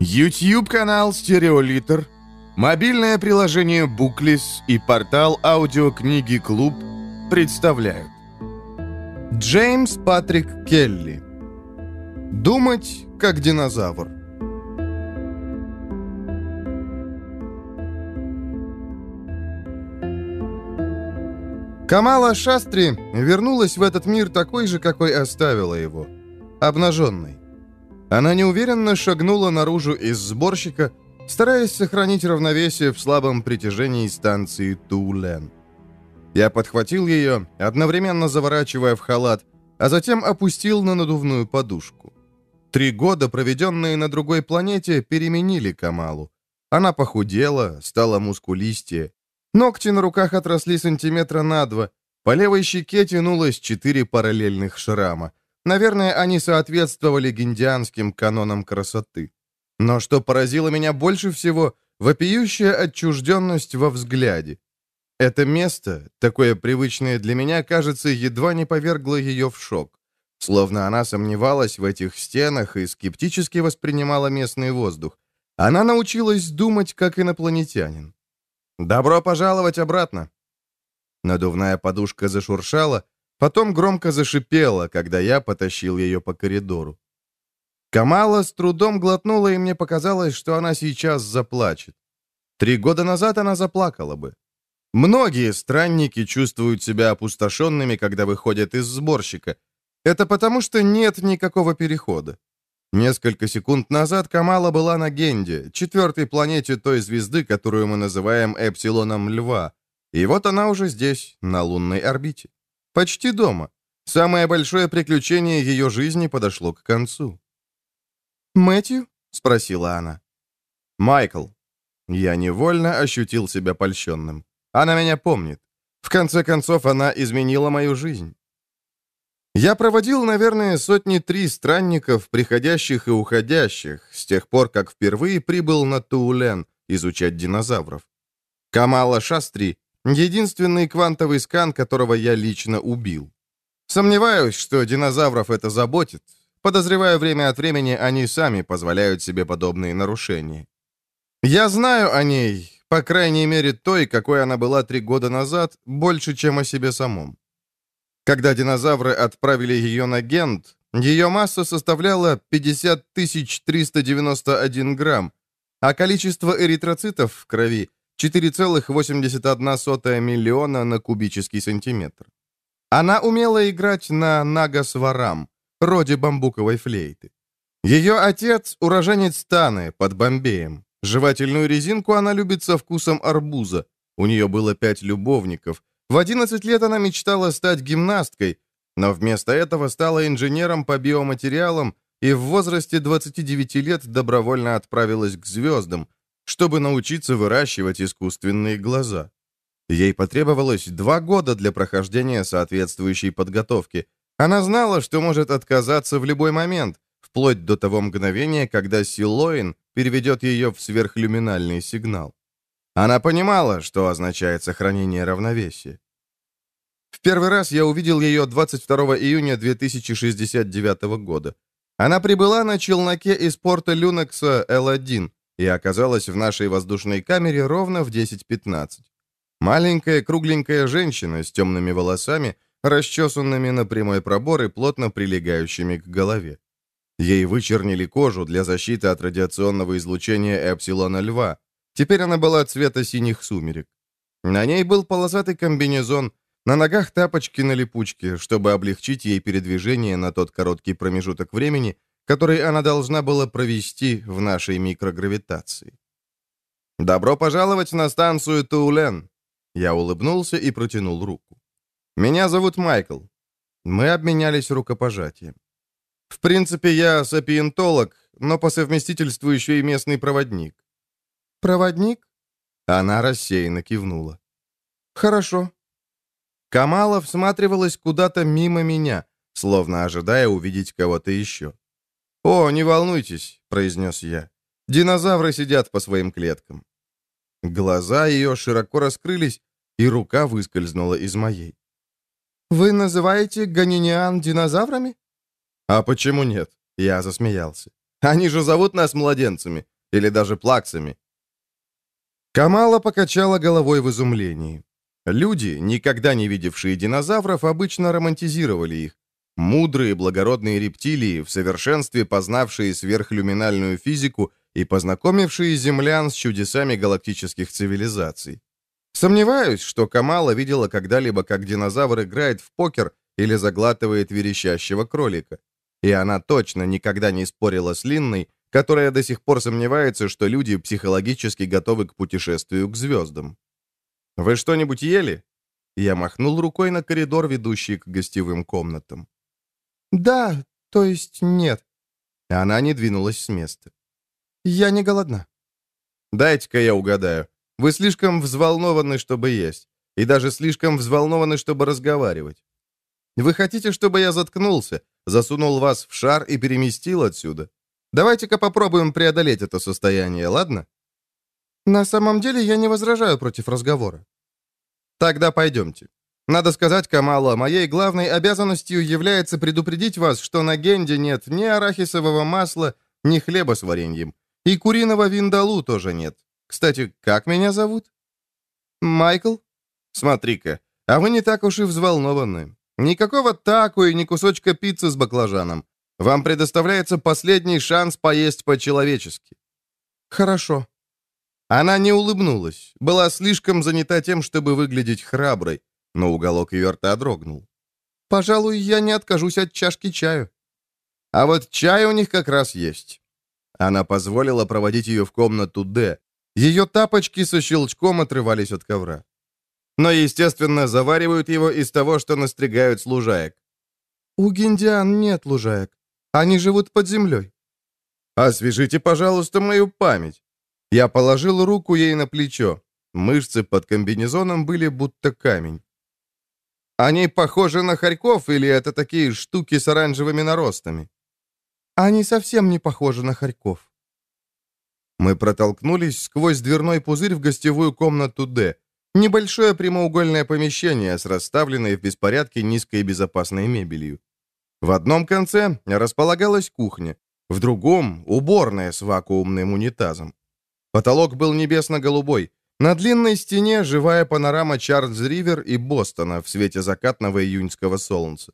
YouTube-канал «Стереолитр», мобильное приложение «Буклис» и портал аудиокниги «Клуб» представляют Джеймс Патрик Келли «Думать, как динозавр» Камала Шастри вернулась в этот мир такой же, какой оставила его. Обнаженной. Она неуверенно шагнула наружу из сборщика, стараясь сохранить равновесие в слабом притяжении станции Тулен. Я подхватил ее, одновременно заворачивая в халат, а затем опустил на надувную подушку. Три года, проведенные на другой планете, переменили Камалу. Она похудела, стала мускулистее, Ногти на руках отросли сантиметра на два. По левой щеке тянулось четыре параллельных шрама. Наверное, они соответствовали гиндианским канонам красоты. Но что поразило меня больше всего, вопиющая отчужденность во взгляде. Это место, такое привычное для меня, кажется, едва не повергло ее в шок. Словно она сомневалась в этих стенах и скептически воспринимала местный воздух. Она научилась думать, как инопланетянин. «Добро пожаловать обратно!» Надувная подушка зашуршала, потом громко зашипела, когда я потащил ее по коридору. Камала с трудом глотнула, и мне показалось, что она сейчас заплачет. Три года назад она заплакала бы. Многие странники чувствуют себя опустошенными, когда выходят из сборщика. Это потому, что нет никакого перехода. Несколько секунд назад Камала была на Генде, четвертой планете той звезды, которую мы называем Эпсилоном Льва. И вот она уже здесь, на лунной орбите. Почти дома. Самое большое приключение ее жизни подошло к концу. «Мэтью?» — спросила она. «Майкл». Я невольно ощутил себя польщенным. Она меня помнит. В конце концов, она изменила мою жизнь. Я проводил, наверное, сотни три странников, приходящих и уходящих, с тех пор, как впервые прибыл на Туулен изучать динозавров. Камала Шастри — единственный квантовый скан, которого я лично убил. Сомневаюсь, что динозавров это заботит. Подозреваю, время от времени они сами позволяют себе подобные нарушения. Я знаю о ней, по крайней мере той, какой она была три года назад, больше, чем о себе самом. Когда динозавры отправили ее на Гент, ее масса составляла 50 391 грамм, а количество эритроцитов в крови 4,81 миллиона на кубический сантиметр. Она умела играть на нагасварам, роде бамбуковой флейты. Ее отец – уроженец Таны под Бомбеем. Жевательную резинку она любит со вкусом арбуза. У нее было пять любовников, в 11 лет она мечтала стать гимнасткой, но вместо этого стала инженером по биоматериалам и в возрасте 29 лет добровольно отправилась к звездам, чтобы научиться выращивать искусственные глаза. Ей потребовалось два года для прохождения соответствующей подготовки. Она знала, что может отказаться в любой момент, вплоть до того мгновения, когда Силоин переведет ее в сверхлюминальный сигнал. Она понимала, что означает сохранение равновесия. В первый раз я увидел ее 22 июня 2069 года. Она прибыла на челноке из порта Люнекса Л-1 и оказалась в нашей воздушной камере ровно в 10.15. Маленькая кругленькая женщина с темными волосами, расчесанными на прямой пробор и плотно прилегающими к голове. Ей вычернили кожу для защиты от радиационного излучения Эпсилона-Льва, Теперь она была цвета синих сумерек. На ней был полосатый комбинезон, на ногах тапочки на липучке, чтобы облегчить ей передвижение на тот короткий промежуток времени, который она должна была провести в нашей микрогравитации. «Добро пожаловать на станцию Тулен!» Я улыбнулся и протянул руку. «Меня зовут Майкл». Мы обменялись рукопожатием. В принципе, я сапиентолог, но по совместительству еще и местный проводник. «Проводник?» Она рассеянно кивнула. «Хорошо». Камала всматривалась куда-то мимо меня, словно ожидая увидеть кого-то еще. «О, не волнуйтесь», — произнес я. «Динозавры сидят по своим клеткам». Глаза ее широко раскрылись, и рука выскользнула из моей. «Вы называете ганиниан динозаврами?» «А почему нет?» — я засмеялся. Они же зовут нас младенцами. Или даже плаксами. Камала покачала головой в изумлении. Люди, никогда не видевшие динозавров, обычно романтизировали их. Мудрые, благородные рептилии, в совершенстве познавшие сверхлюминальную физику и познакомившие землян с чудесами галактических цивилизаций. Сомневаюсь, что Камала видела когда-либо, как динозавр играет в покер или заглатывает верещащего кролика. И она точно никогда не спорила с Линной, которая до сих пор сомневается, что люди психологически готовы к путешествию к звездам. «Вы что-нибудь ели?» Я махнул рукой на коридор, ведущий к гостевым комнатам. «Да, то есть нет». Она не двинулась с места. «Я не голодна». «Дайте-ка я угадаю. Вы слишком взволнованы, чтобы есть, и даже слишком взволнованы, чтобы разговаривать. Вы хотите, чтобы я заткнулся, засунул вас в шар и переместил отсюда? Давайте-ка попробуем преодолеть это состояние, ладно? На самом деле я не возражаю против разговора. Тогда пойдемте. Надо сказать, Камала, моей главной обязанностью является предупредить вас, что на Генде нет ни арахисового масла, ни хлеба с вареньем. И куриного виндалу тоже нет. Кстати, как меня зовут? Майкл? Смотри-ка, а вы не так уж и взволнованы. Никакого таку и ни кусочка пиццы с баклажаном. Вам предоставляется последний шанс поесть по-человечески. Хорошо. Она не улыбнулась, была слишком занята тем, чтобы выглядеть храброй, но уголок ее рта дрогнул. Пожалуй, я не откажусь от чашки чаю. А вот чай у них как раз есть. Она позволила проводить ее в комнату Д, ее тапочки со щелчком отрывались от ковра. Но, естественно, заваривают его из того, что настригают с лужаек. «У гиндиан нет лужаек. Они живут под землей». «Освежите, пожалуйста, мою память». Я положил руку ей на плечо. Мышцы под комбинезоном были будто камень. «Они похожи на хорьков или это такие штуки с оранжевыми наростами?» «Они совсем не похожи на хорьков. Мы протолкнулись сквозь дверной пузырь в гостевую комнату «Д». Небольшое прямоугольное помещение с расставленной в беспорядке низкой безопасной мебелью. В одном конце располагалась кухня, в другом — уборная с вакуумным унитазом. Потолок был небесно-голубой. На длинной стене живая панорама Чарльз-Ривер и Бостона в свете закатного июньского солнца.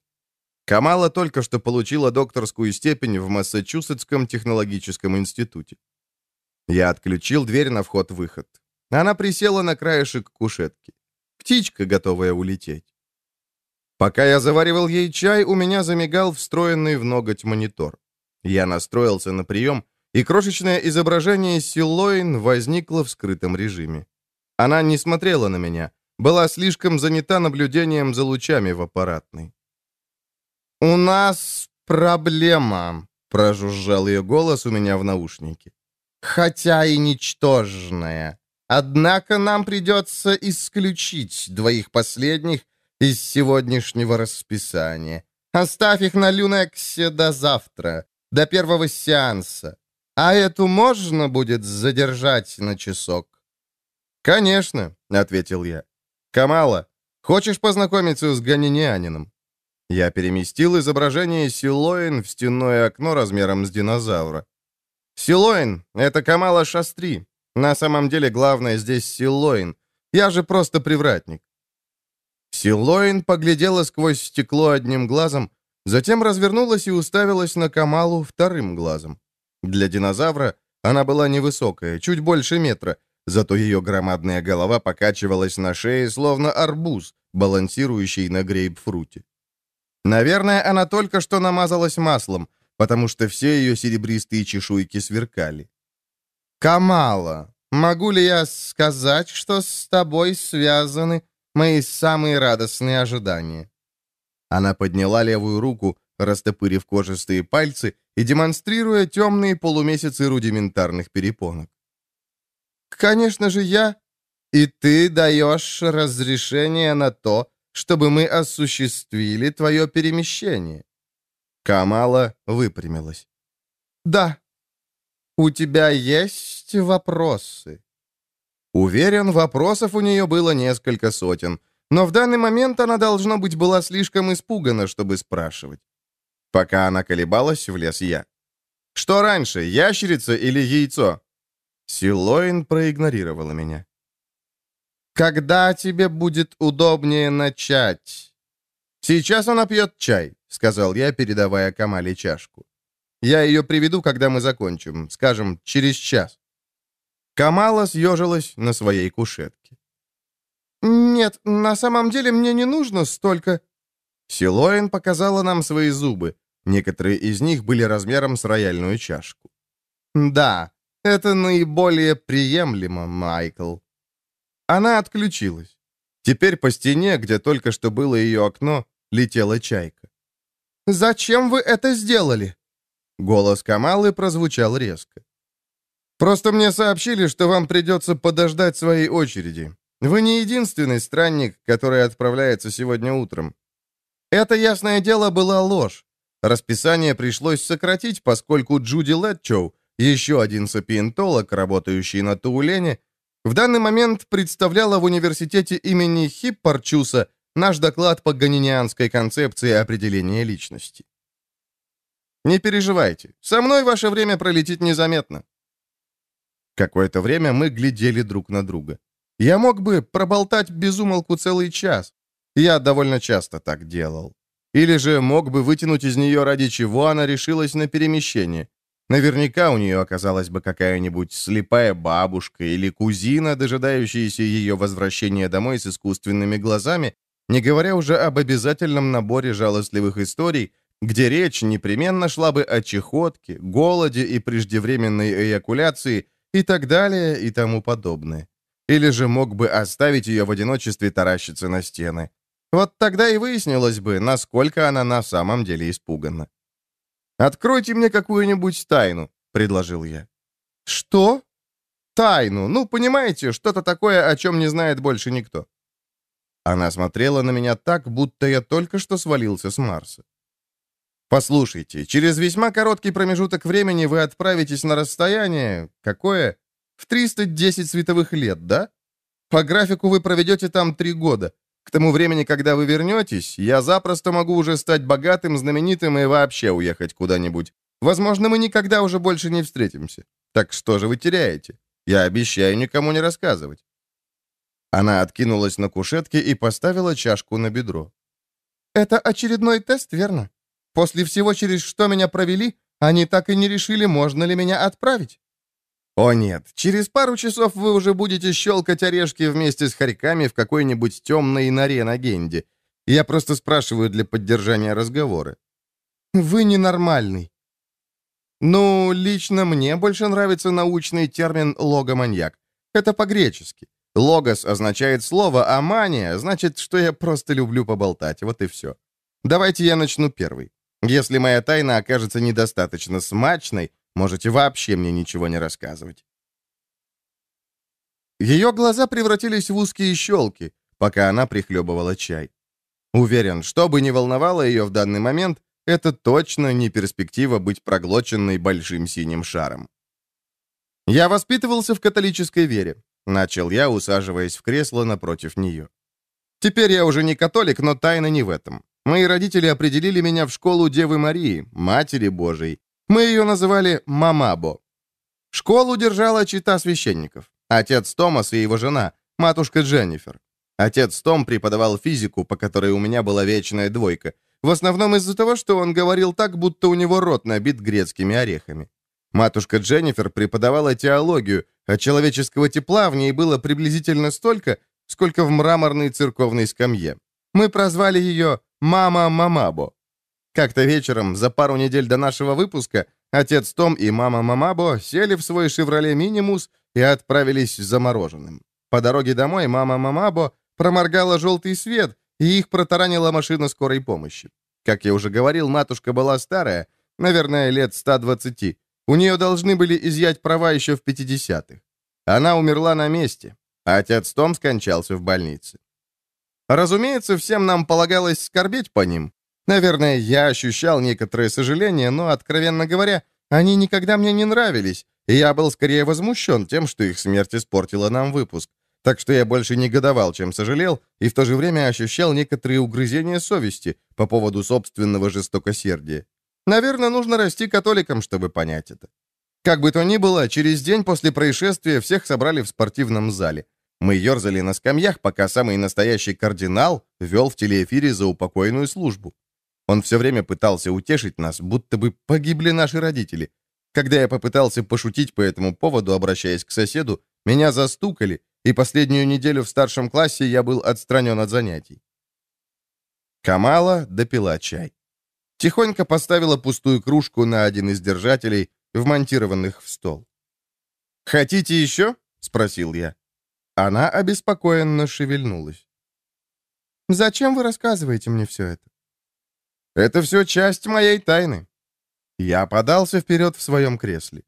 Камала только что получила докторскую степень в Массачусетском технологическом институте. Я отключил дверь на вход-выход. Она присела на краешек кушетки. Птичка, готовая улететь. Пока я заваривал ей чай, у меня замигал встроенный в ноготь монитор. Я настроился на прием, и крошечное изображение Силоин возникло в скрытом режиме. Она не смотрела на меня, была слишком занята наблюдением за лучами в аппаратной. «У нас проблема», — прожужжал ее голос у меня в наушнике хотя и ничтожная. Однако нам придется исключить двоих последних из сегодняшнего расписания. Оставь их на Люнексе до завтра, до первого сеанса. А эту можно будет задержать на часок?» «Конечно», — ответил я. «Камала, хочешь познакомиться с ганинианином?» Я переместил изображение Силоин в стенное окно размером с динозавра. Силоин — это Камала Шастри. На самом деле главное здесь Силоин. Я же просто привратник. Силоин поглядела сквозь стекло одним глазом, затем развернулась и уставилась на Камалу вторым глазом. Для динозавра она была невысокая, чуть больше метра, зато ее громадная голова покачивалась на шее, словно арбуз, балансирующий на грейпфруте. Наверное, она только что намазалась маслом, потому что все ее серебристые чешуйки сверкали. «Камала, могу ли я сказать, что с тобой связаны мои самые радостные ожидания?» Она подняла левую руку, растопырив кожистые пальцы и демонстрируя темные полумесяцы рудиментарных перепонок. «Конечно же, я...» «И ты даешь разрешение на то, чтобы мы осуществили твое перемещение?» Камала выпрямилась. «Да. У тебя есть вопросы?» Уверен, вопросов у нее было несколько сотен, но в данный момент она, должно быть, была слишком испугана, чтобы спрашивать. Пока она колебалась, влез я. Что раньше, ящерица или яйцо?» Силоин проигнорировала меня. «Когда тебе будет удобнее начать?» «Сейчас она пьет чай», — сказал я, передавая Камале чашку. «Я ее приведу, когда мы закончим, скажем, через час». Камала съежилась на своей кушетке. «Нет, на самом деле мне не нужно столько...» Силоин показала нам свои зубы. Некоторые из них были размером с рояльную чашку. «Да, это наиболее приемлемо, Майкл». Она отключилась. Теперь по стене, где только что было ее окно, летела чайка. «Зачем вы это сделали?» Голос Камалы прозвучал резко. «Просто мне сообщили, что вам придется подождать своей очереди. Вы не единственный странник, который отправляется сегодня утром. Это, ясное дело, была ложь. Расписание пришлось сократить, поскольку Джуди Летчоу, еще один сапиентолог, работающий на Туулене, в данный момент представляла в университете имени Хиппарчуса наш доклад по ганинианской концепции определения личности. Не переживайте, со мной ваше время пролетит незаметно. Какое-то время мы глядели друг на друга. Я мог бы проболтать без умолку целый час. Я довольно часто так делал. Или же мог бы вытянуть из нее, ради чего она решилась на перемещение. Наверняка у нее оказалась бы какая-нибудь слепая бабушка или кузина, дожидающаяся ее возвращения домой с искусственными глазами, не говоря уже об обязательном наборе жалостливых историй, где речь непременно шла бы о чехотке, голоде и преждевременной эякуляции и так далее и тому подобное. Или же мог бы оставить ее в одиночестве таращиться на стены. Вот тогда и выяснилось бы, насколько она на самом деле испугана. «Откройте мне какую-нибудь тайну», — предложил я. «Что?» «Тайну. Ну, понимаете, что-то такое, о чем не знает больше никто». Она смотрела на меня так, будто я только что свалился с Марса. «Послушайте, через весьма короткий промежуток времени вы отправитесь на расстояние... Какое? В 310 световых лет, да? По графику вы проведете там три года. К тому времени, когда вы вернетесь, я запросто могу уже стать богатым, знаменитым и вообще уехать куда-нибудь. Возможно, мы никогда уже больше не встретимся. Так что же вы теряете? Я обещаю никому не рассказывать. Она откинулась на кушетке и поставила чашку на бедро. «Это очередной тест, верно? После всего, через что меня провели, они так и не решили, можно ли меня отправить?» «О нет, через пару часов вы уже будете щелкать орешки вместе с хорьками в какой-нибудь темной норе на Генде. Я просто спрашиваю для поддержания разговора». «Вы ненормальный». «Ну, лично мне больше нравится научный термин «логоманьяк». Это по-гречески. Логос означает слово, а мания значит, что я просто люблю поболтать. Вот и все. Давайте я начну первый. Если моя тайна окажется недостаточно смачной, можете вообще мне ничего не рассказывать. Ее глаза превратились в узкие щелки, пока она прихлебывала чай. Уверен, что бы ни волновало ее в данный момент, это точно не перспектива быть проглоченной большим синим шаром. Я воспитывался в католической вере. Начал я, усаживаясь в кресло напротив нее. Теперь я уже не католик, но тайна не в этом. Мои родители определили меня в школу Девы Марии, Матери Божией. Мы ее называли Мамабо. Школу держала чита священников. Отец Томас и его жена, матушка Дженнифер. Отец Том преподавал физику, по которой у меня была вечная двойка. В основном из-за того, что он говорил так, будто у него рот набит грецкими орехами. Матушка Дженнифер преподавала теологию, а человеческого тепла в ней было приблизительно столько, сколько в мраморной церковной скамье. Мы прозвали ее «Мама Мамабо». Как-то вечером, за пару недель до нашего выпуска, отец Том и мама Мамабо сели в свой «Шевроле Минимус» и отправились за мороженым. По дороге домой мама Мамабо проморгала желтый свет, и их протаранила машина скорой помощи. Как я уже говорил, матушка была старая, наверное, лет 120, у нее должны были изъять права еще в 50-х. Она умерла на месте, а отец Том скончался в больнице. Разумеется, всем нам полагалось скорбеть по ним. Наверное, я ощущал некоторое сожаление, но, откровенно говоря, они никогда мне не нравились, и я был скорее возмущен тем, что их смерть испортила нам выпуск. Так что я больше негодовал, чем сожалел, и в то же время ощущал некоторые угрызения совести по поводу собственного жестокосердия. Наверное, нужно расти католиком, чтобы понять это. Как бы то ни было, через день после происшествия всех собрали в спортивном зале. Мы ерзали на скамьях, пока самый настоящий кардинал вел в телеэфире за упокойную службу. Он все время пытался утешить нас, будто бы погибли наши родители. Когда я попытался пошутить по этому поводу, обращаясь к соседу, меня застукали, и последнюю неделю в старшем классе я был отстранен от занятий. Камала допила чай. Тихонько поставила пустую кружку на один из держателей, вмонтированных в стол. «Хотите еще?» — спросил я. Она обеспокоенно шевельнулась. «Зачем вы рассказываете мне все это?» «Это все часть моей тайны». Я подался вперед в своем кресле.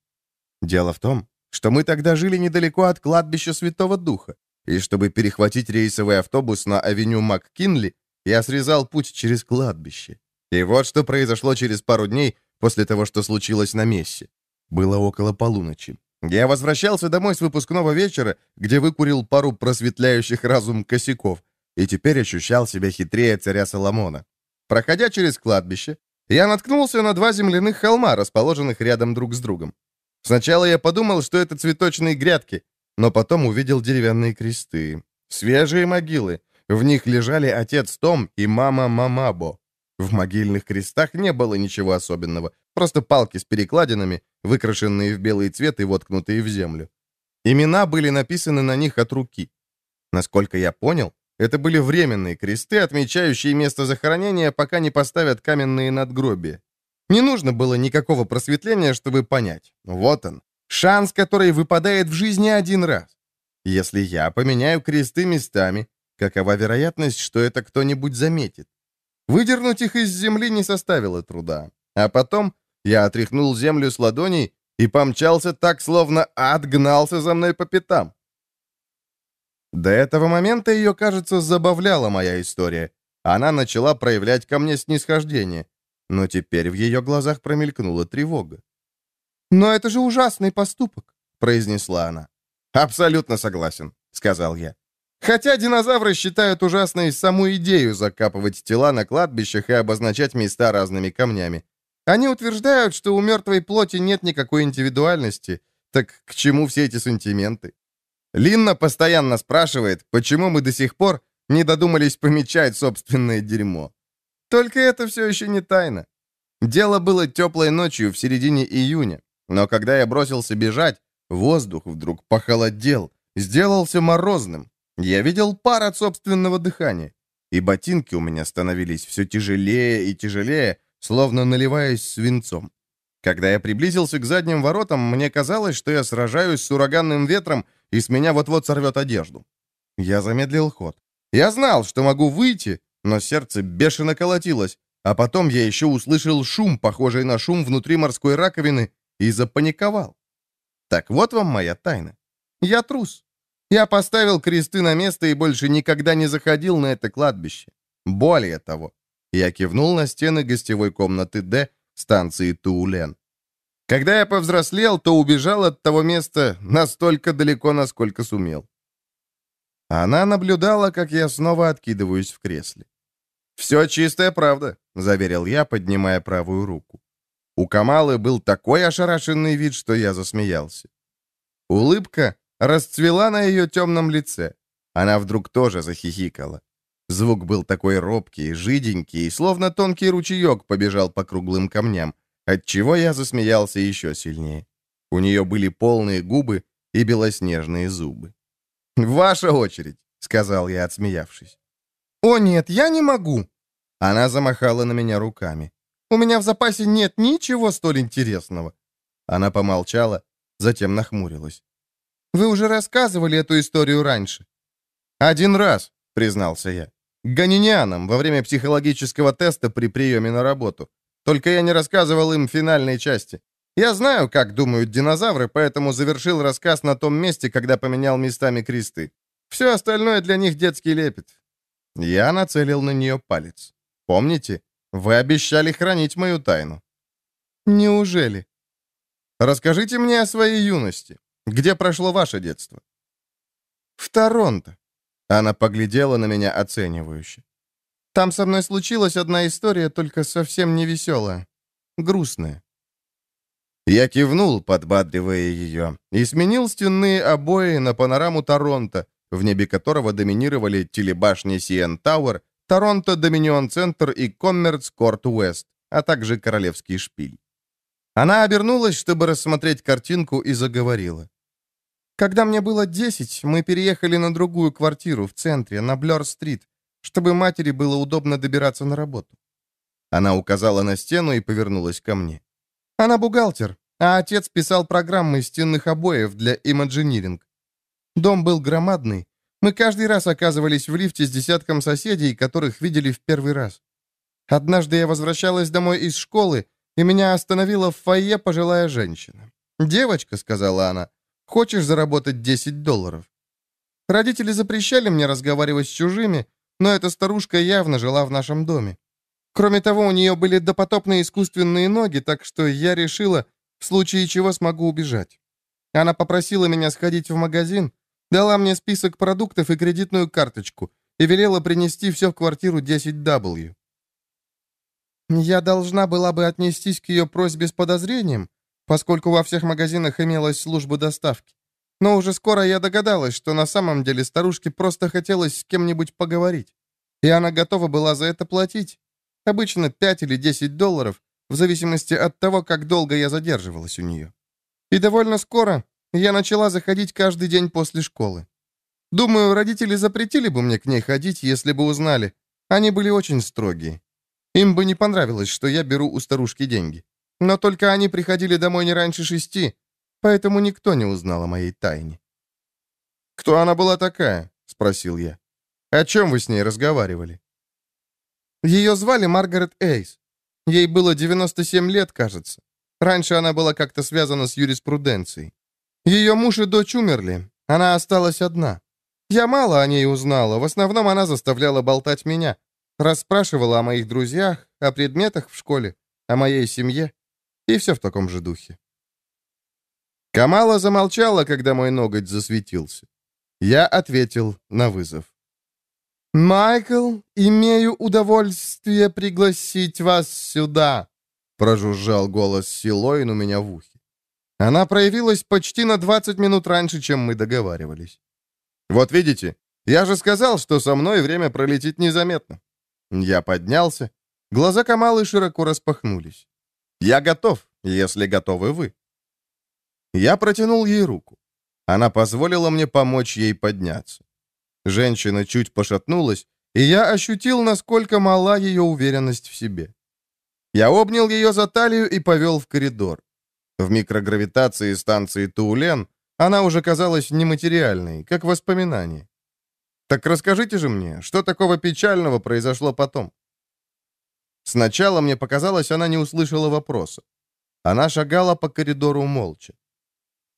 Дело в том, что мы тогда жили недалеко от кладбища Святого Духа, и чтобы перехватить рейсовый автобус на авеню МакКинли, я срезал путь через кладбище. И вот что произошло через пару дней после того, что случилось на мессе. Было около полуночи. Я возвращался домой с выпускного вечера, где выкурил пару просветляющих разум косяков, и теперь ощущал себя хитрее царя Соломона. Проходя через кладбище, я наткнулся на два земляных холма, расположенных рядом друг с другом. Сначала я подумал, что это цветочные грядки, но потом увидел деревянные кресты. Свежие могилы. В них лежали отец Том и мама Мамабо. В могильных крестах не было ничего особенного, просто палки с перекладинами, выкрашенные в белый цвет и воткнутые в землю. Имена были написаны на них от руки. Насколько я понял, это были временные кресты, отмечающие место захоронения, пока не поставят каменные надгробия. Не нужно было никакого просветления, чтобы понять. Вот он, шанс, который выпадает в жизни один раз. Если я поменяю кресты местами, какова вероятность, что это кто-нибудь заметит? Выдернуть их из земли не составило труда. А потом я отряхнул землю с ладоней и помчался так, словно ад гнался за мной по пятам. До этого момента ее, кажется, забавляла моя история. Она начала проявлять ко мне снисхождение. Но теперь в ее глазах промелькнула тревога. «Но это же ужасный поступок», — произнесла она. «Абсолютно согласен», — сказал я. Хотя динозавры считают ужасной саму идею закапывать тела на кладбищах и обозначать места разными камнями. Они утверждают, что у мертвой плоти нет никакой индивидуальности. Так к чему все эти сантименты? Линна постоянно спрашивает, почему мы до сих пор не додумались помечать собственное дерьмо. Только это все еще не тайна. Дело было теплой ночью в середине июня, но когда я бросился бежать, воздух вдруг похолодел, сделался морозным, я видел пар от собственного дыхания, и ботинки у меня становились все тяжелее и тяжелее, словно наливаясь свинцом. Когда я приблизился к задним воротам, мне казалось, что я сражаюсь с ураганным ветром, и с меня вот-вот сорвет одежду. Я замедлил ход. Я знал, что могу выйти, но сердце бешено колотилось, а потом я еще услышал шум, похожий на шум внутри морской раковины, и запаниковал. Так вот вам моя тайна. Я трус. Я поставил кресты на место и больше никогда не заходил на это кладбище. Более того, я кивнул на стены гостевой комнаты Д станции Туулен. Когда я повзрослел, то убежал от того места настолько далеко, насколько сумел. Она наблюдала, как я снова откидываюсь в кресле. «Все чистая правда», — заверил я, поднимая правую руку. У Камалы был такой ошарашенный вид, что я засмеялся. Улыбка расцвела на ее темном лице. Она вдруг тоже захихикала. Звук был такой робкий, жиденький, словно тонкий ручеек побежал по круглым камням, отчего я засмеялся еще сильнее. У нее были полные губы и белоснежные зубы. «Ваша очередь», — сказал я, отсмеявшись. «О нет, я не могу!» Она замахала на меня руками. «У меня в запасе нет ничего столь интересного». Она помолчала, затем нахмурилась. Вы уже рассказывали эту историю раньше». «Один раз», — признался я. «Ганинианам во время психологического теста при приеме на работу. Только я не рассказывал им финальной части. Я знаю, как думают динозавры, поэтому завершил рассказ на том месте, когда поменял местами кресты. Все остальное для них детский лепет». Я нацелил на нее палец. «Помните, вы обещали хранить мою тайну». «Неужели?» «Расскажите мне о своей юности. Где прошло ваше детство?» «В Торонто». Она поглядела на меня оценивающе. «Там со мной случилась одна история, только совсем не веселая». грустное. Я кивнул, подбадривая ее, и сменил стенные обои на панораму Торонто, в небе которого доминировали телебашни CN Tower, Торонто Доминион Центр и Коммерц Корт Уэст, а также Королевский шпиль. Она обернулась, чтобы рассмотреть картинку, и заговорила. «Когда мне было 10, мы переехали на другую квартиру в центре, на Блёр-стрит, чтобы матери было удобно добираться на работу». Она указала на стену и повернулась ко мне. Она бухгалтер, а отец писал программы стенных обоев для Imagineering. Дом был громадный. Мы каждый раз оказывались в лифте с десятком соседей, которых видели в первый раз. Однажды я возвращалась домой из школы, и меня остановила в фойе пожилая женщина. «Девочка», — сказала она, — «хочешь заработать 10 долларов?» Родители запрещали мне разговаривать с чужими, но эта старушка явно жила в нашем доме. Кроме того, у нее были допотопные искусственные ноги, так что я решила, в случае чего смогу убежать. Она попросила меня сходить в магазин, дала мне список продуктов и кредитную карточку и велела принести все в квартиру 10W. Я должна была бы отнестись к ее просьбе с подозрением, поскольку во всех магазинах имелась служба доставки. Но уже скоро я догадалась, что на самом деле старушке просто хотелось с кем-нибудь поговорить, и она готова была за это платить. Обычно 5 или 10 долларов, в зависимости от того, как долго я задерживалась у нее. И довольно скоро я начала заходить каждый день после школы. Думаю, родители запретили бы мне к ней ходить, если бы узнали. Они были очень строгие. Им бы не понравилось, что я беру у старушки деньги. Но только они приходили домой не раньше шести, поэтому никто не узнал о моей тайне. «Кто она была такая?» — спросил я. «О чем вы с ней разговаривали?» Ее звали Маргарет Эйс. Ей было 97 лет, кажется. Раньше она была как-то связана с юриспруденцией. Ее муж и дочь умерли. Она осталась одна. Я мало о ней узнала. В основном она заставляла болтать меня. Расспрашивала о моих друзьях, о предметах в школе, о моей семье. И все в таком же духе. Камала замолчала, когда мой ноготь засветился. Я ответил на вызов. «Майкл, имею удовольствие пригласить вас сюда», — прожужжал голос Силоин у меня в ухе. Она проявилась почти на 20 минут раньше, чем мы договаривались. «Вот видите, я же сказал, что со мной время пролетит незаметно». Я поднялся. Глаза Камалы широко распахнулись. «Я готов, если готовы вы». Я протянул ей руку. Она позволила мне помочь ей подняться. Женщина чуть пошатнулась, и я ощутил, насколько мала ее уверенность в себе. Я обнял ее за талию и повел в коридор. В микрогравитации станции Туулен она уже казалась нематериальной, как воспоминание. Так расскажите же мне, что такого печального произошло потом? Сначала мне показалось, она не услышала вопроса. Она шагала по коридору молча.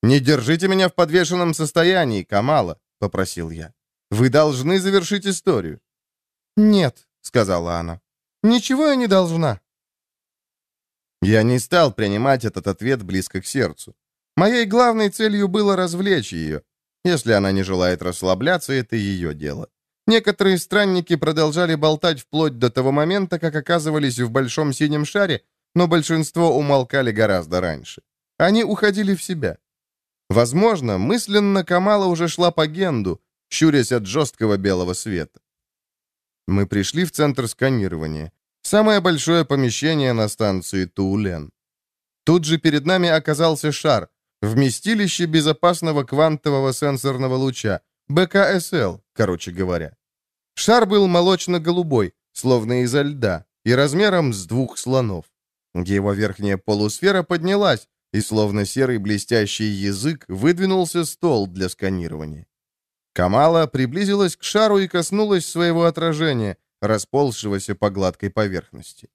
«Не держите меня в подвешенном состоянии, Камала», — попросил я. Вы должны завершить историю». «Нет», — сказала она. «Ничего я не должна». Я не стал принимать этот ответ близко к сердцу. Моей главной целью было развлечь ее. Если она не желает расслабляться, это ее дело. Некоторые странники продолжали болтать вплоть до того момента, как оказывались в большом синем шаре, но большинство умолкали гораздо раньше. Они уходили в себя. Возможно, мысленно Камала уже шла по Генду, щурясь от жесткого белого света. Мы пришли в центр сканирования. Самое большое помещение на станции Туулен. Тут же перед нами оказался шар, вместилище безопасного квантового сенсорного луча, БКСЛ, короче говоря. Шар был молочно-голубой, словно изо льда, и размером с двух слонов. Его верхняя полусфера поднялась, и словно серый блестящий язык выдвинулся стол для сканирования. Камала приблизилась к шару и коснулась своего отражения, расползшегося по гладкой поверхности.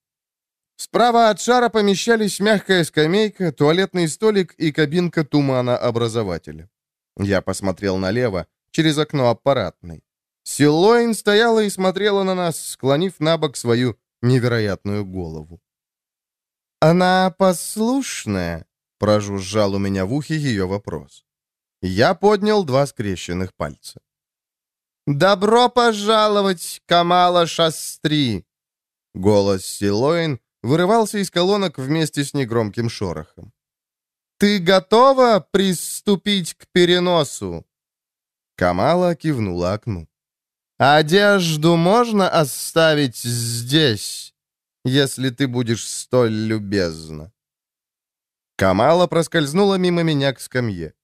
Справа от шара помещались мягкая скамейка, туалетный столик и кабинка тумана-образователя. Я посмотрел налево, через окно аппаратной. Силоин стояла и смотрела на нас, склонив на бок свою невероятную голову. «Она послушная?» — прожужжал у меня в ухе ее вопрос. Я поднял два скрещенных пальца. «Добро пожаловать, Камала Шастри!» Голос Силоин вырывался из колонок вместе с негромким шорохом. «Ты готова приступить к переносу?» Камала кивнула окну. «Одежду можно оставить здесь, если ты будешь столь любезна?» Камала проскользнула мимо меня к скамье.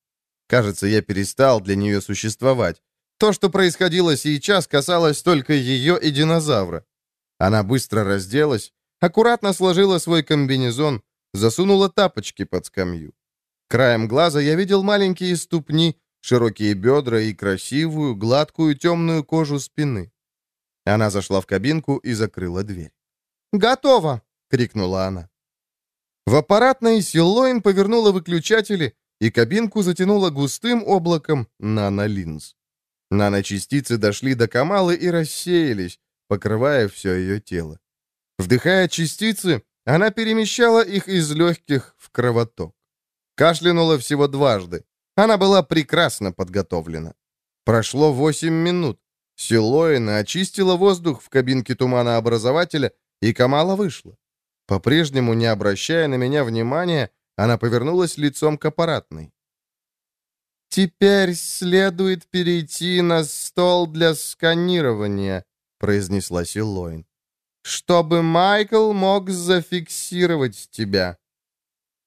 Кажется, я перестал для нее существовать. То, что происходило сейчас, касалось только ее и динозавра. Она быстро разделась, аккуратно сложила свой комбинезон, засунула тапочки под скамью. Краем глаза я видел маленькие ступни, широкие бедра и красивую, гладкую темную кожу спины. Она зашла в кабинку и закрыла дверь. «Готово!» — крикнула она. В аппаратной Силлоин повернула выключатели, и кабинку затянула густым облаком нанолинз. Наночастицы дошли до Камалы и рассеялись, покрывая все ее тело. Вдыхая частицы, она перемещала их из легких в кровоток. Кашлянула всего дважды. Она была прекрасно подготовлена. Прошло 8 минут. Силоина очистила воздух в кабинке туманообразователя, и Камала вышла. По-прежнему, не обращая на меня внимания, она повернулась лицом к аппаратной. «Теперь следует перейти на стол для сканирования», — произнесла Силоин. «Чтобы Майкл мог зафиксировать тебя».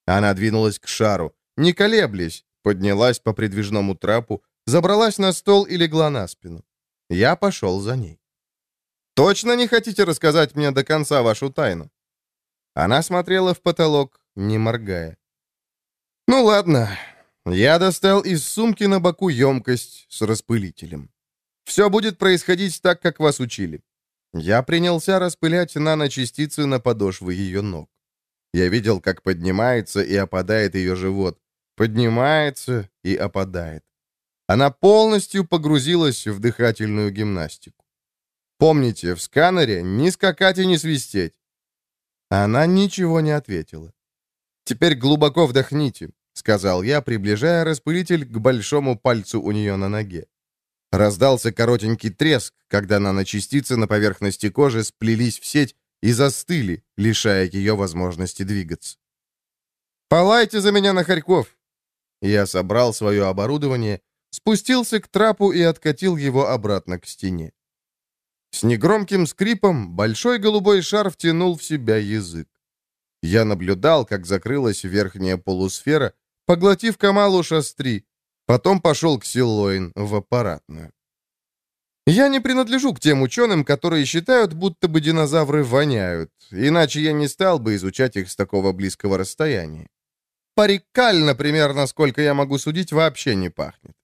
Она двинулась к шару, не колеблясь, поднялась по придвижному трапу, забралась на стол и легла на спину. Я пошел за ней. «Точно не хотите рассказать мне до конца вашу тайну?» Она смотрела в потолок, не моргая. «Ну ладно». Я достал из сумки на боку емкость с распылителем. «Все будет происходить так, как вас учили». Я принялся распылять наночастицы на подошвы ее ног. Я видел, как поднимается и опадает ее живот. Поднимается и опадает. Она полностью погрузилась в дыхательную гимнастику. Помните, в сканере не скакать и не свистеть. Она ничего не ответила. «Теперь глубоко вдохните», — сказал я, приближая распылитель к большому пальцу у нее на ноге. Раздался коротенький треск, когда наночастицы на поверхности кожи сплелись в сеть и застыли, лишая ее возможности двигаться. «Полайте за меня на Харьков!» Я собрал свое оборудование, спустился к трапу и откатил его обратно к стене. С негромким скрипом большой голубой шар втянул в себя язык. Я наблюдал, как закрылась верхняя полусфера, поглотив Камалу шастри, потом пошел к Силоин в аппаратную. Я не принадлежу к тем ученым, которые считают, будто бы динозавры воняют, иначе я не стал бы изучать их с такого близкого расстояния. Парикаль, например, насколько я могу судить, вообще не пахнет.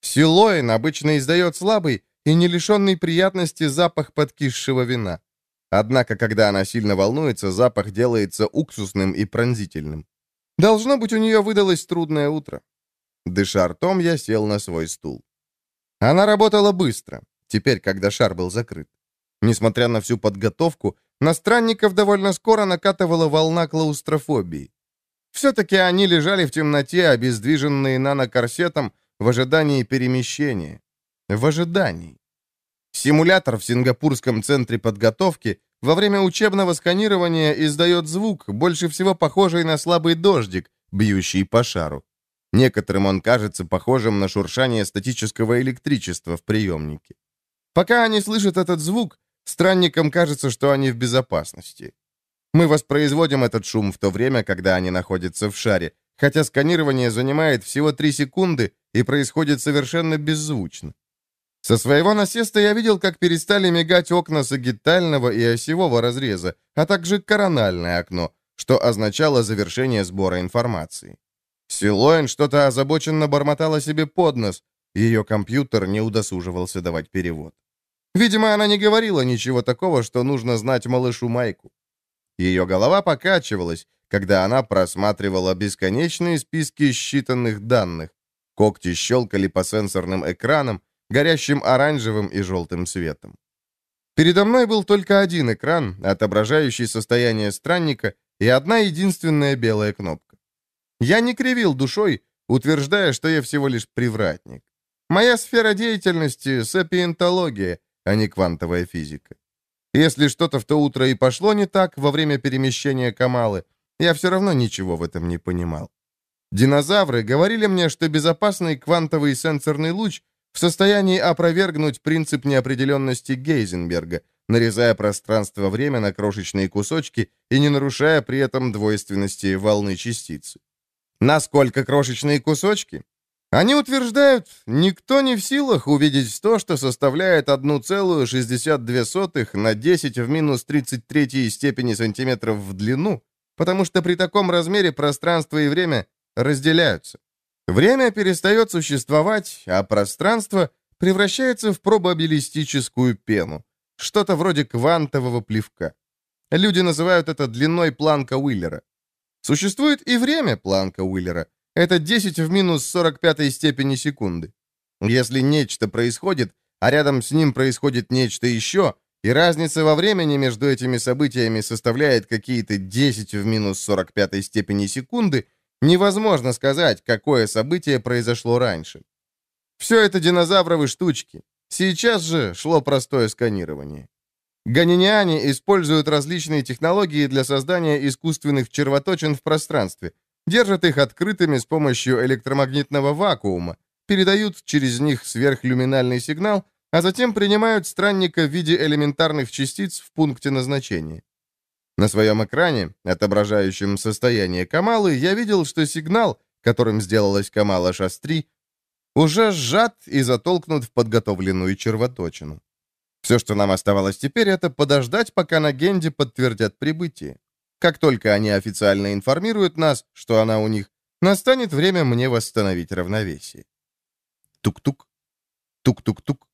Силоин обычно издает слабый, и не лишенный приятности запах подкисшего вина. Однако, когда она сильно волнуется, запах делается уксусным и пронзительным. Должно быть, у нее выдалось трудное утро. Дыша ртом, я сел на свой стул. Она работала быстро, теперь, когда шар был закрыт. Несмотря на всю подготовку, на странников довольно скоро накатывала волна клаустрофобии. Все-таки они лежали в темноте, обездвиженные нанокорсетом, в ожидании перемещения. В ожидании. Симулятор в Сингапурском центре подготовки во время учебного сканирования издает звук, больше всего похожий на слабый дождик, бьющий по шару. Некоторым он кажется похожим на шуршание статического электричества в приемнике. Пока они слышат этот звук, странникам кажется, что они в безопасности. Мы воспроизводим этот шум в то время, когда они находятся в шаре, хотя сканирование занимает всего 3 секунды и происходит совершенно беззвучно. Со своего насеста я видел, как перестали мигать окна сагитального и осевого разреза, а также корональное окно, что означало завершение сбора информации. Силоин что-то озабоченно бормотала себе под нос, ее компьютер не удосуживался давать перевод. Видимо, она не говорила ничего такого, что нужно знать малышу Майку. Ее голова покачивалась, когда она просматривала бесконечные списки считанных данных. Когти щелкали по сенсорным экранам, горящим оранжевым и желтым светом. Передо мной был только один экран, отображающий состояние странника, и одна единственная белая кнопка. Я не кривил душой, утверждая, что я всего лишь привратник. Моя сфера деятельности — сапиентология, а не квантовая физика. Если что-то в то утро и пошло не так во время перемещения Камалы, я все равно ничего в этом не понимал. Динозавры говорили мне, что безопасный квантовый сенсорный луч в состоянии опровергнуть принцип неопределенности Гейзенберга, нарезая пространство-время на крошечные кусочки и не нарушая при этом двойственности волны частицы. Насколько крошечные кусочки? Они утверждают, никто не в силах увидеть то, что составляет 1,62 на 10 в минус 33 степени сантиметров в длину, потому что при таком размере пространство и время разделяются. Время перестает существовать, а пространство превращается в пробабилистическую пену, что-то вроде квантового плевка. Люди называют это длиной Планка Уиллера. Существует и время Планка Уиллера. Это 10 в минус 45 степени секунды. Если нечто происходит, а рядом с ним происходит нечто еще, и разница во времени между этими событиями составляет какие-то 10 в минус 45 степени секунды, невозможно сказать, какое событие произошло раньше. Все это динозавровые штучки. Сейчас же шло простое сканирование. Ганиниане используют различные технологии для создания искусственных червоточин в пространстве, держат их открытыми с помощью электромагнитного вакуума, передают через них сверхлюминальный сигнал, а затем принимают странника в виде элементарных частиц в пункте назначения. На своем экране, отображающем состояние Камалы, я видел, что сигнал, которым сделалась Камала Шастри, уже сжат и затолкнут в подготовленную червоточину. Все, что нам оставалось теперь, это подождать, пока на Генде подтвердят прибытие. Как только они официально информируют нас, что она у них, настанет время мне восстановить равновесие. Тук-тук. Тук-тук-тук.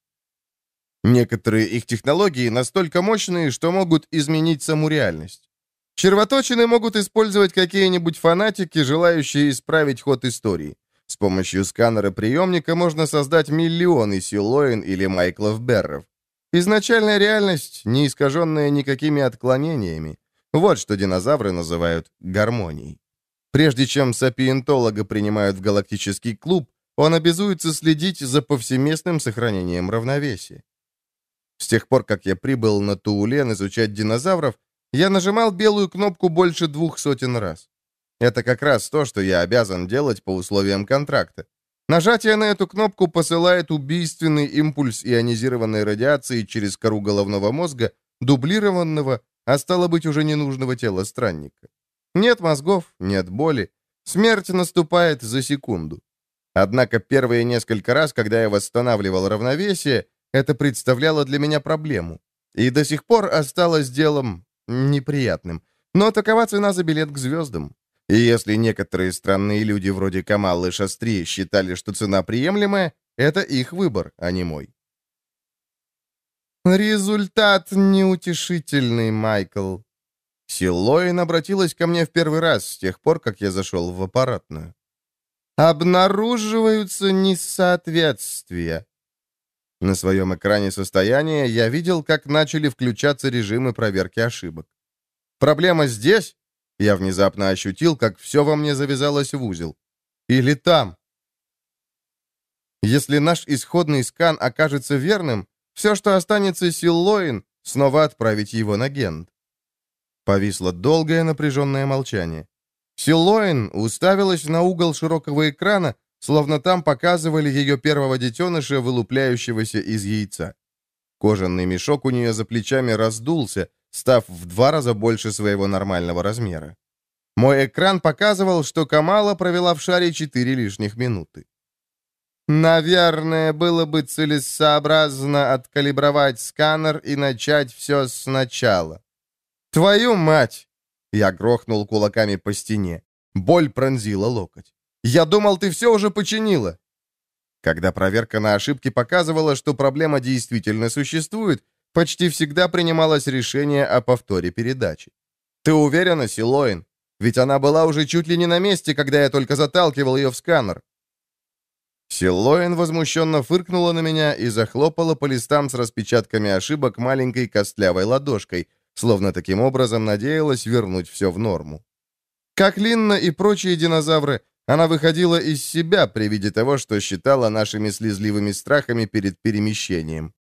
Некоторые их технологии настолько мощные, что могут изменить саму реальность. Червоточины могут использовать какие-нибудь фанатики, желающие исправить ход истории. С помощью сканера-приемника можно создать миллионы Силоин или Майклов Берров. Изначальная реальность, не искаженная никакими отклонениями. Вот что динозавры называют гармонией. Прежде чем сапиентолога принимают в галактический клуб, он обязуется следить за повсеместным сохранением равновесия. С тех пор, как я прибыл на Туулен изучать динозавров, я нажимал белую кнопку больше двух сотен раз. Это как раз то, что я обязан делать по условиям контракта. Нажатие на эту кнопку посылает убийственный импульс ионизированной радиации через кору головного мозга, дублированного, а стало быть уже ненужного тела странника. Нет мозгов, нет боли. Смерть наступает за секунду. Однако первые несколько раз, когда я восстанавливал равновесие, это представляло для меня проблему. И до сих пор осталось делом неприятным. Но такова цена за билет к звездам. И если некоторые странные люди вроде Камалы Шастри считали, что цена приемлемая, это их выбор, а не мой. «Результат неутешительный, Майкл». Силоин обратилась ко мне в первый раз с тех пор, как я зашел в аппаратную. «Обнаруживаются несоответствия». На своем экране состояния я видел, как начали включаться режимы проверки ошибок. Проблема здесь я внезапно ощутил, как все во мне завязалось в узел. Или там. Если наш исходный скан окажется верным, все, что останется Силлоин, снова отправить его на Генд. Повисло долгое напряженное молчание. Силлоин уставилась на угол широкого экрана, словно там показывали ее первого детеныша, вылупляющегося из яйца. Кожаный мешок у нее за плечами раздулся, став в два раза больше своего нормального размера. Мой экран показывал, что Камала провела в шаре четыре лишних минуты. «Наверное, было бы целесообразно откалибровать сканер и начать все сначала». «Твою мать!» Я грохнул кулаками по стене. Боль пронзила локоть. «Я думал, ты все уже починила!» Когда проверка на ошибки показывала, что проблема действительно существует, почти всегда принималось решение о повторе передачи. «Ты уверена, Силоин? Ведь она была уже чуть ли не на месте, когда я только заталкивал ее в сканер». Силоин возмущенно фыркнула на меня и захлопала по листам с распечатками ошибок маленькой костлявой ладошкой, словно таким образом надеялась вернуть все в норму. Как Линна и прочие динозавры, она выходила из себя при виде того, что считала нашими слезливыми страхами перед перемещением.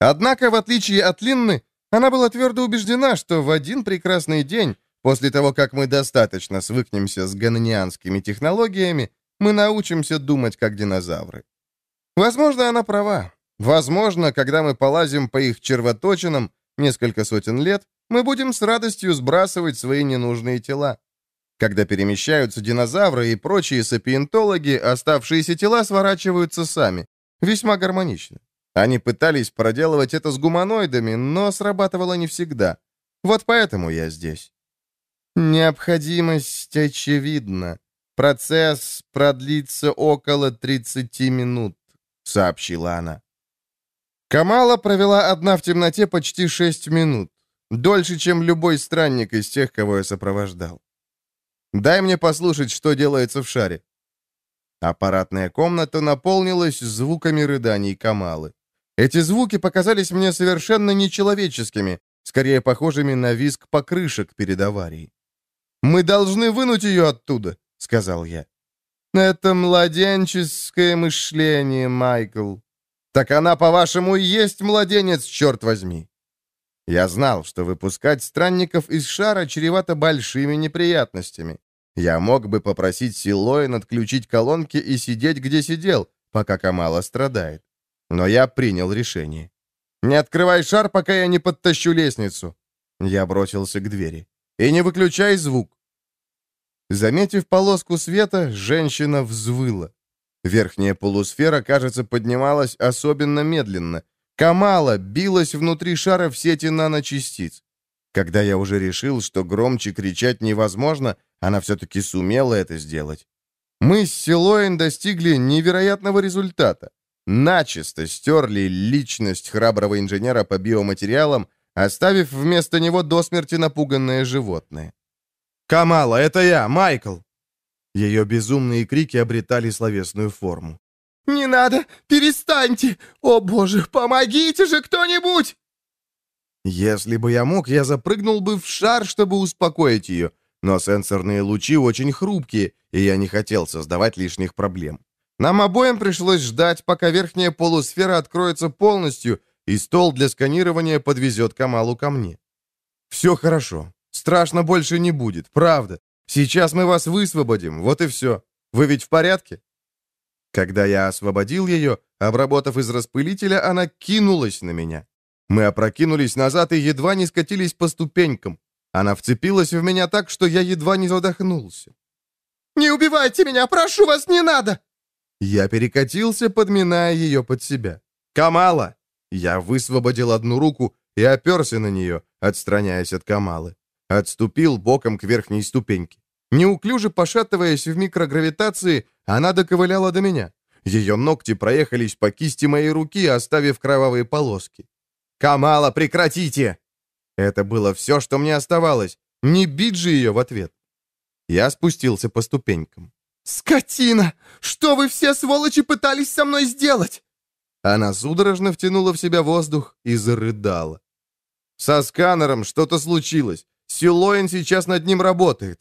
Однако, в отличие от Линны, Она была твердо убеждена, что в один прекрасный день, после того, как мы достаточно свыкнемся с ганонианскими технологиями, мы научимся думать как динозавры. Возможно, она права. Возможно, когда мы полазим по их червоточинам несколько сотен лет, мы будем с радостью сбрасывать свои ненужные тела. Когда перемещаются динозавры и прочие сапиентологи, оставшиеся тела сворачиваются сами. Весьма гармонично. Они пытались проделывать это с гуманоидами, но срабатывало не всегда. Вот поэтому я здесь. Необходимость очевидна. Процесс продлится около 30 минут, сообщила она. Камала провела одна в темноте почти 6 минут. Дольше, чем любой странник из тех, кого я сопровождал. Дай мне послушать, что делается в шаре. Аппаратная комната наполнилась звуками рыданий Камалы. Эти звуки показались мне совершенно нечеловеческими, скорее похожими на визг покрышек перед аварией. «Мы должны вынуть ее оттуда», — сказал я. «Это младенческое мышление, Майкл. Так она, по-вашему, и есть младенец, черт возьми». Я знал, что выпускать странников из шара чревато большими неприятностями. Я мог бы попросить Силоин отключить колонки и сидеть, где сидел, пока Камала страдает. Но я принял решение. «Не открывай шар, пока я не подтащу лестницу». Я бросился к двери. «И не выключай звук». Заметив полоску света, женщина взвыла. Верхняя полусфера, кажется, поднималась особенно медленно. Камала билась внутри шара в сети наночастиц. Когда я уже решил, что громче кричать невозможно, она все-таки сумела это сделать. Мы с Силоин достигли невероятного результата. Начисто стерли личность храброго инженера по биоматериалам, оставив вместо него до смерти напуганное животное. «Камала, это я, Майкл!» Ее безумные крики обретали словесную форму. «Не надо! Перестаньте! О, боже, помогите же кто-нибудь!» Если бы я мог, я запрыгнул бы в шар, чтобы успокоить ее, но сенсорные лучи очень хрупкие, и я не хотел создавать лишних проблем. Нам обоим пришлось ждать, пока верхняя полусфера откроется полностью, и стол для сканирования подвезет Камалу ко мне. «Все хорошо. Страшно больше не будет, правда. Сейчас мы вас высвободим, вот и все. Вы ведь в порядке?» Когда я освободил ее, обработав из распылителя, она кинулась на меня. Мы опрокинулись назад и едва не скатились по ступенькам. Она вцепилась в меня так, что я едва не задохнулся. «Не убивайте меня! Прошу вас, не надо!» Я перекатился, подминая ее под себя. «Камала!» Я высвободил одну руку и оперся на нее, отстраняясь от Камалы. Отступил боком к верхней ступеньке. Неуклюже пошатываясь в микрогравитации, она доковыляла до меня. Ее ногти проехались по кисти моей руки, оставив кровавые полоски. «Камала, прекратите!» Это было все, что мне оставалось. Не бить же ее в ответ. Я спустился по ступенькам. «Скотина! Что вы все, сволочи, пытались со мной сделать?» Она судорожно втянула в себя воздух и зарыдала. «Со сканером что-то случилось. Силоин сейчас над ним работает».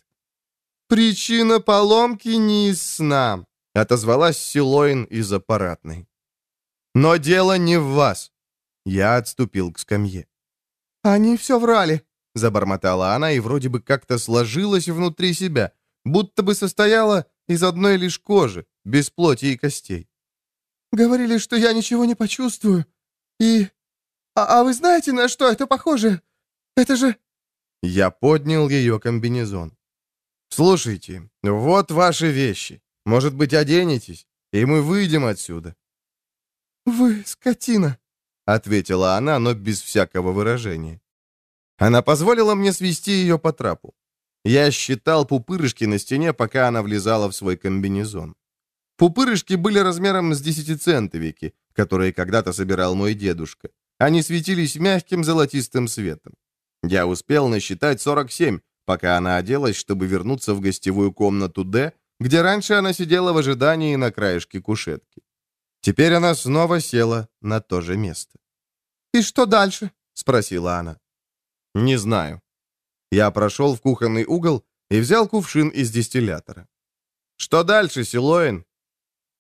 «Причина поломки не из сна», — отозвалась Силоин из аппаратной. «Но дело не в вас». Я отступил к скамье. «Они все врали», — забормотала она и вроде бы как-то сложилась внутри себя, будто бы состояла из одной лишь кожи, без плоти и костей. «Говорили, что я ничего не почувствую. И... А, а вы знаете, на что это похоже? Это же...» Я поднял ее комбинезон. «Слушайте, вот ваши вещи. Может быть, оденетесь, и мы выйдем отсюда». «Вы скотина», — ответила она, но без всякого выражения. Она позволила мне свести ее по трапу. Я считал пупырышки на стене, пока она влезала в свой комбинезон. Пупырышки были размером с десятицентовики, которые когда-то собирал мой дедушка. Они светились мягким золотистым светом. Я успел насчитать 47, пока она оделась, чтобы вернуться в гостевую комнату Д, где раньше она сидела в ожидании на краешке кушетки. Теперь она снова села на то же место. «И что дальше?» — спросила она. «Не знаю. Я прошел в кухонный угол и взял кувшин из дистиллятора. «Что дальше, Силоин?»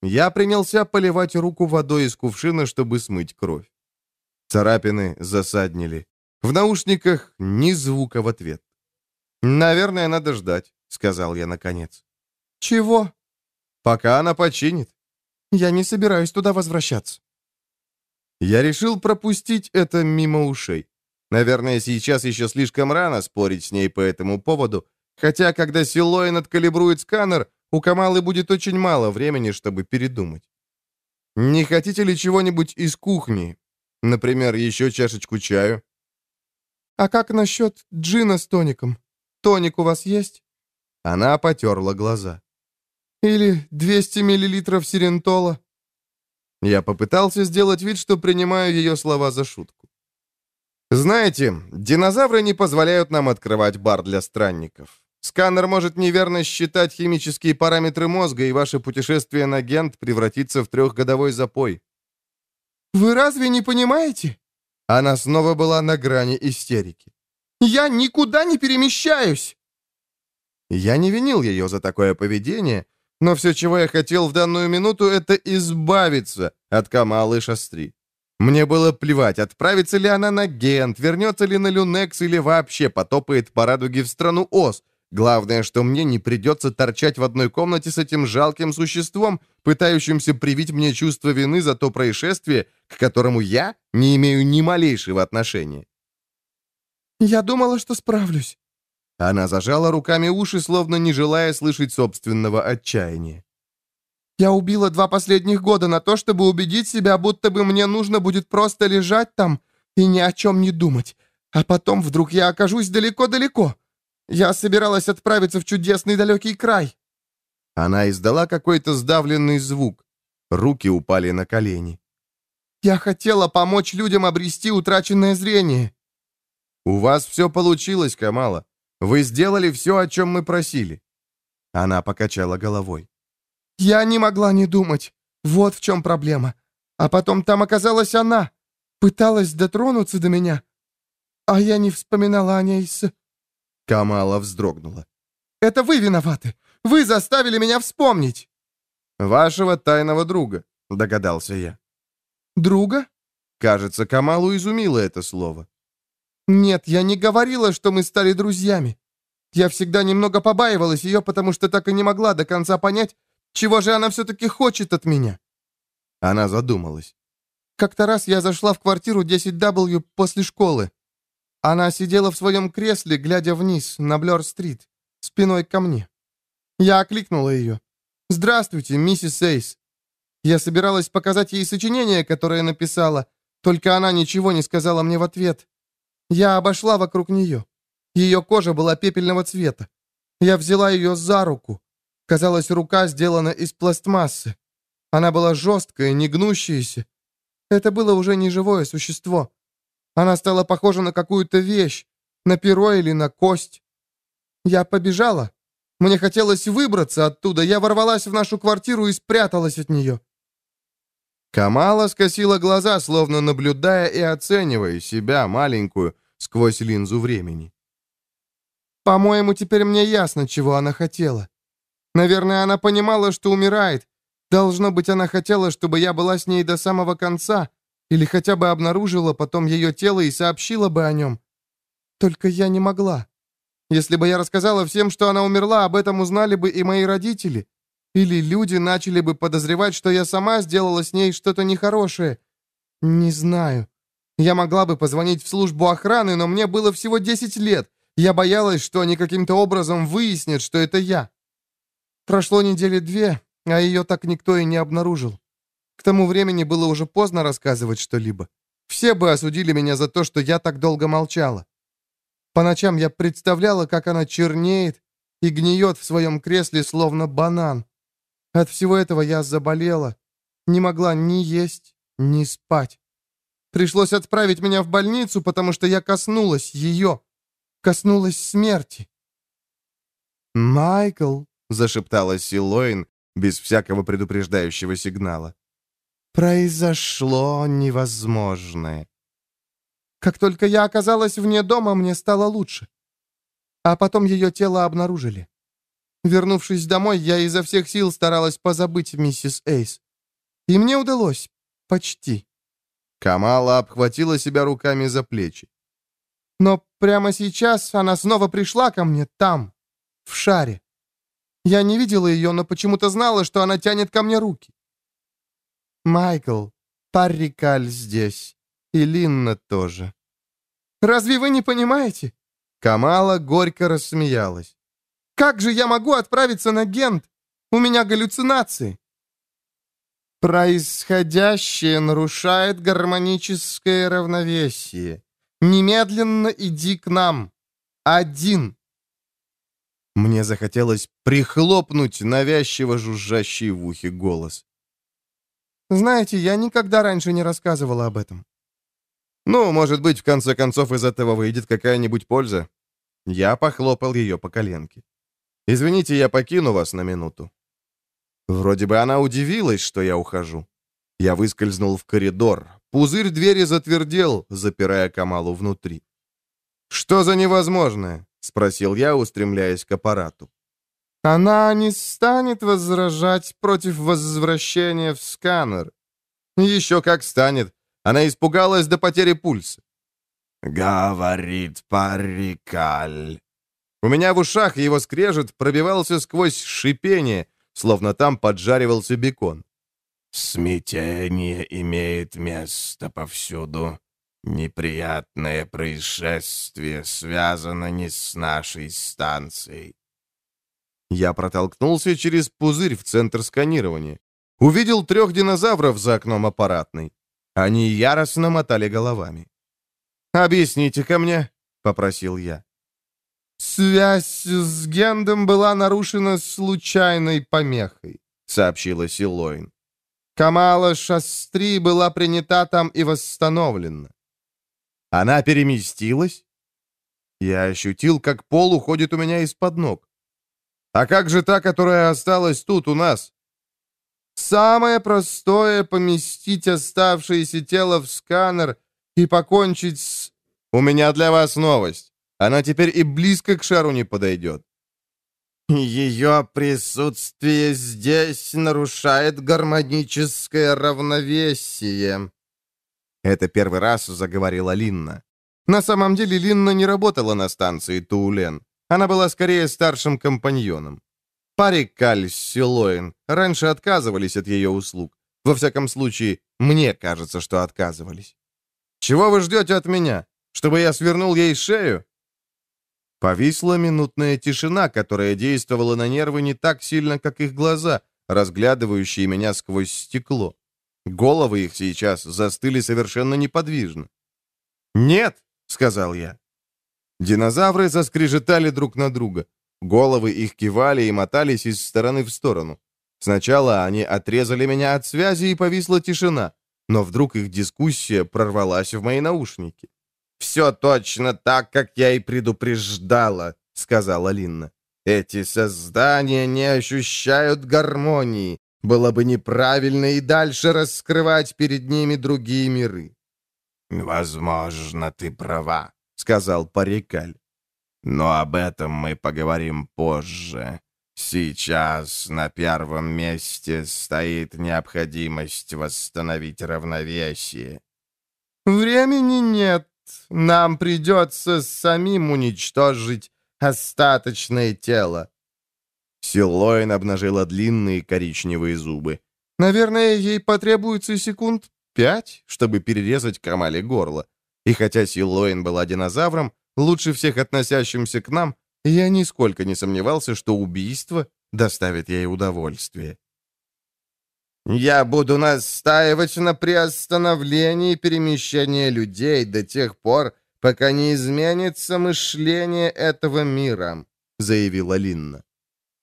Я принялся поливать руку водой из кувшина, чтобы смыть кровь. Царапины засаднили. В наушниках ни звука в ответ. «Наверное, надо ждать», — сказал я наконец. «Чего?» «Пока она починит». «Я не собираюсь туда возвращаться». Я решил пропустить это мимо ушей. Наверное, сейчас еще слишком рано спорить с ней по этому поводу, хотя, когда Силоин откалибрует сканер, у Камалы будет очень мало времени, чтобы передумать. «Не хотите ли чего-нибудь из кухни? Например, еще чашечку чаю?» «А как насчет джина с тоником? Тоник у вас есть?» Она потерла глаза. «Или 200 миллилитров сирентола?» Я попытался сделать вид, что принимаю ее слова за шутку. «Знаете, динозавры не позволяют нам открывать бар для странников. Сканер может неверно считать химические параметры мозга, и ваше путешествие на Гент превратится в трехгодовой запой». «Вы разве не понимаете?» Она снова была на грани истерики. «Я никуда не перемещаюсь!» Я не винил ее за такое поведение, но все, чего я хотел в данную минуту, это избавиться от Камалы Шастри. Мне было плевать, отправится ли она на Гент, вернется ли на Люнекс или вообще потопает по радуге в страну Оз, Главное, что мне не придется торчать в одной комнате с этим жалким существом, пытающимся привить мне чувство вины за то происшествие, к которому я не имею ни малейшего отношения. «Я думала, что справлюсь». Она зажала руками уши, словно не желая слышать собственного отчаяния. «Я убила два последних года на то, чтобы убедить себя, будто бы мне нужно будет просто лежать там и ни о чем не думать. А потом вдруг я окажусь далеко-далеко. Я собиралась отправиться в чудесный далекий край». Она издала какой-то сдавленный звук. Руки упали на колени. «Я хотела помочь людям обрести утраченное зрение». «У вас все получилось, Камала. Вы сделали все, о чем мы просили». Она покачала головой. «Я не могла не думать. Вот в чем проблема. А потом там оказалась она. Пыталась дотронуться до меня. А я не вспоминала о ней с...» Камала вздрогнула. «Это вы виноваты! Вы заставили меня вспомнить!» «Вашего тайного друга», — догадался я. «Друга?» Кажется, Камалу изумило это слово. «Нет, я не говорила, что мы стали друзьями. Я всегда немного побаивалась ее, потому что так и не могла до конца понять, чего же она все-таки хочет от меня». Она задумалась. «Как-то раз я зашла в квартиру 10W после школы. Она сидела в своем кресле, глядя вниз, на Блёр-стрит, спиной ко мне. Я окликнула ее. «Здравствуйте, миссис Эйс». Я собиралась показать ей сочинение, которое написала, только она ничего не сказала мне в ответ. Я обошла вокруг нее. Ее кожа была пепельного цвета. Я взяла ее за руку. Казалось, рука сделана из пластмассы. Она была жесткая, не гнущаяся. Это было уже не живое существо. Она стала похожа на какую-то вещь, на перо или на кость. Я побежала. Мне хотелось выбраться оттуда. Я ворвалась в нашу квартиру и спряталась от нее. Камала скосила глаза, словно наблюдая и оценивая себя, маленькую, сквозь линзу времени. «По-моему, теперь мне ясно, чего она хотела. Наверное, она понимала, что умирает. Должно быть, она хотела, чтобы я была с ней до самого конца, или хотя бы обнаружила потом ее тело и сообщила бы о нем. Только я не могла. Если бы я рассказала всем, что она умерла, об этом узнали бы и мои родители. Или люди начали бы подозревать, что я сама сделала с ней что-то нехорошее. Не знаю. Я могла бы позвонить в службу охраны, но мне было всего 10 лет. Я боялась, что они каким-то образом выяснят, что это я. Прошло недели две, а ее так никто и не обнаружил. К тому времени было уже поздно рассказывать что-либо. Все бы осудили меня за то, что я так долго молчала. По ночам я представляла, как она чернеет и гниет в своем кресле, словно банан. От всего этого я заболела. Не могла ни есть, ни спать. Пришлось отправить меня в больницу, потому что я коснулась ее. Коснулась смерти. «Майкл», — зашептала Силоин без всякого предупреждающего сигнала. Произошло невозможное. Как только я оказалась вне дома, мне стало лучше. А потом ее тело обнаружили. Вернувшись домой, я изо всех сил старалась позабыть миссис Эйс. И мне удалось. Почти. Камала обхватила себя руками за плечи. Но прямо сейчас она снова пришла ко мне там, в шаре. Я не видела ее, но почему-то знала, что она тянет ко мне руки. Майкл, Паррикаль здесь. И Линна тоже. Разве вы не понимаете? Камала горько рассмеялась. Как же я могу отправиться на Гент? У меня галлюцинации. Происходящее нарушает гармоническое равновесие. Немедленно иди к нам. Один. Мне захотелось прихлопнуть навязчиво жужжащий в ухе голос. Знаете, я никогда раньше не рассказывала об этом. Ну, может быть, в конце концов из этого выйдет какая-нибудь польза. Я похлопал ее по коленке. «Извините, я покину вас на минуту». Вроде бы она удивилась, что я ухожу. Я выскользнул в коридор. Пузырь двери затвердел, запирая Камалу внутри. «Что за невозможное?» — спросил я, устремляясь к аппарату. «Она не станет возражать против возвращения в сканер». «Еще как станет. Она испугалась до потери пульса. «Говорит Парикаль». У меня в ушах его скрежет пробивался сквозь шипение, словно там поджаривался бекон. «Смятение имеет место повсюду. Неприятное происшествие связано не с нашей станцией». Я протолкнулся через пузырь в центр сканирования. Увидел трех динозавров за окном аппаратной. Они яростно мотали головами. «Объясните-ка мне», — попросил я. «Связь с Гендом была нарушена случайной помехой», — сообщила Силоин. «Камала Шастри была принята там и восстановлена». «Она переместилась?» Я ощутил, как пол уходит у меня из-под ног. «А как же та, которая осталась тут у нас?» Самое простое — поместить оставшееся тело в сканер и покончить с... У меня для вас новость. Она теперь и близко к шару не подойдет. Ее присутствие здесь нарушает гармоническое равновесие. Это первый раз заговорила Линна. На самом деле Линна не работала на станции Туулен. Она была скорее старшим компаньоном. Парикаль с Силоин раньше отказывались от ее услуг. Во всяком случае, мне кажется, что отказывались. «Чего вы ждете от меня? Чтобы я свернул ей шею?» Повисла минутная тишина, которая действовала на нервы не так сильно, как их глаза, разглядывающие меня сквозь стекло. Головы их сейчас застыли совершенно неподвижно. «Нет!» — сказал я. Динозавры заскрежетали друг на друга. Головы их кивали и мотались из стороны в сторону. Сначала они отрезали меня от связи, и повисла тишина, но вдруг их дискуссия прорвалась в мои наушники. «Все точно так, как я и предупреждала», — сказала Линна. «Эти создания не ощущают гармонии. Было бы неправильно и дальше раскрывать перед ними другие миры». «Возможно, ты права», — сказал Парикаль. Но об этом мы поговорим позже. Сейчас на первом месте стоит необходимость восстановить равновесие. Времени нет. Нам придется самим уничтожить остаточное тело. Силоин обнажила длинные коричневые зубы. Наверное, ей потребуется секунд пять, чтобы перерезать Камале горло. И хотя Силоин была динозавром, лучше всех относящимся к нам, я нисколько не сомневался, что убийство доставит ей удовольствие. «Я буду настаивать на приостановлении перемещения людей до тех пор, пока не изменится мышление этого мира», — заявила Линна.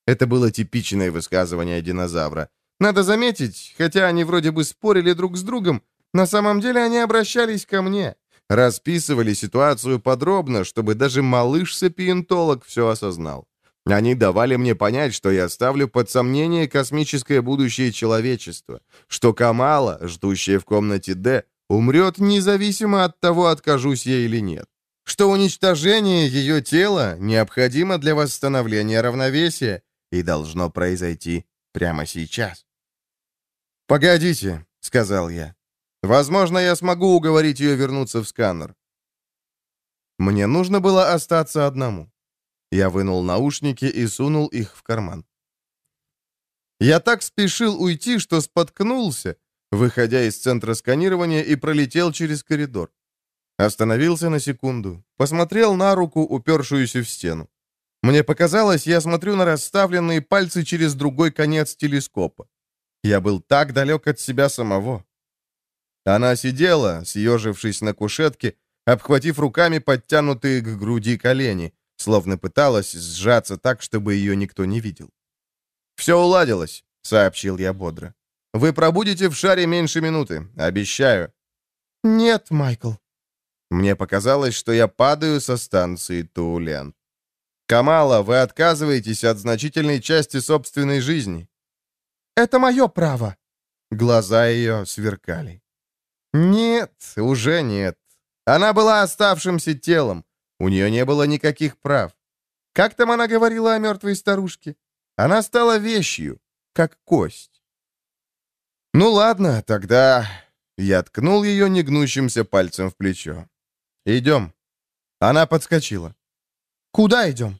Это было типичное высказывание динозавра. Надо заметить, хотя они вроде бы спорили друг с другом, на самом деле они обращались ко мне расписывали ситуацию подробно, чтобы даже малыш-сапиентолог все осознал. Они давали мне понять, что я ставлю под сомнение космическое будущее человечества, что Камала, ждущая в комнате Д, умрет независимо от того, откажусь я или нет, что уничтожение ее тела необходимо для восстановления равновесия и должно произойти прямо сейчас. «Погодите», — сказал я, Возможно, я смогу уговорить ее вернуться в сканер. Мне нужно было остаться одному. Я вынул наушники и сунул их в карман. Я так спешил уйти, что споткнулся, выходя из центра сканирования и пролетел через коридор. Остановился на секунду, посмотрел на руку, упершуюся в стену. Мне показалось, я смотрю на расставленные пальцы через другой конец телескопа. Я был так далек от себя самого. Она сидела, съежившись на кушетке, обхватив руками подтянутые к груди колени, словно пыталась сжаться так, чтобы ее никто не видел. «Все уладилось», — сообщил я бодро. «Вы пробудете в шаре меньше минуты, обещаю». «Нет, Майкл». Мне показалось, что я падаю со станции Туулен. «Камала, вы отказываетесь от значительной части собственной жизни». «Это мое право». Глаза ее сверкали. «Нет, уже нет. Она была оставшимся телом. У нее не было никаких прав. Как там она говорила о мертвой старушке? Она стала вещью, как кость. Ну ладно, тогда... Я ткнул ее негнущимся пальцем в плечо. «Идем». Она подскочила. «Куда идем?»